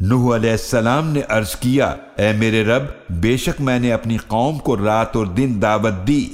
نوح علیہ السلام نے عرض کیا، اے میرے رب، بے شک میں نے اپنی قوم کو رات اور دن دعوت دی۔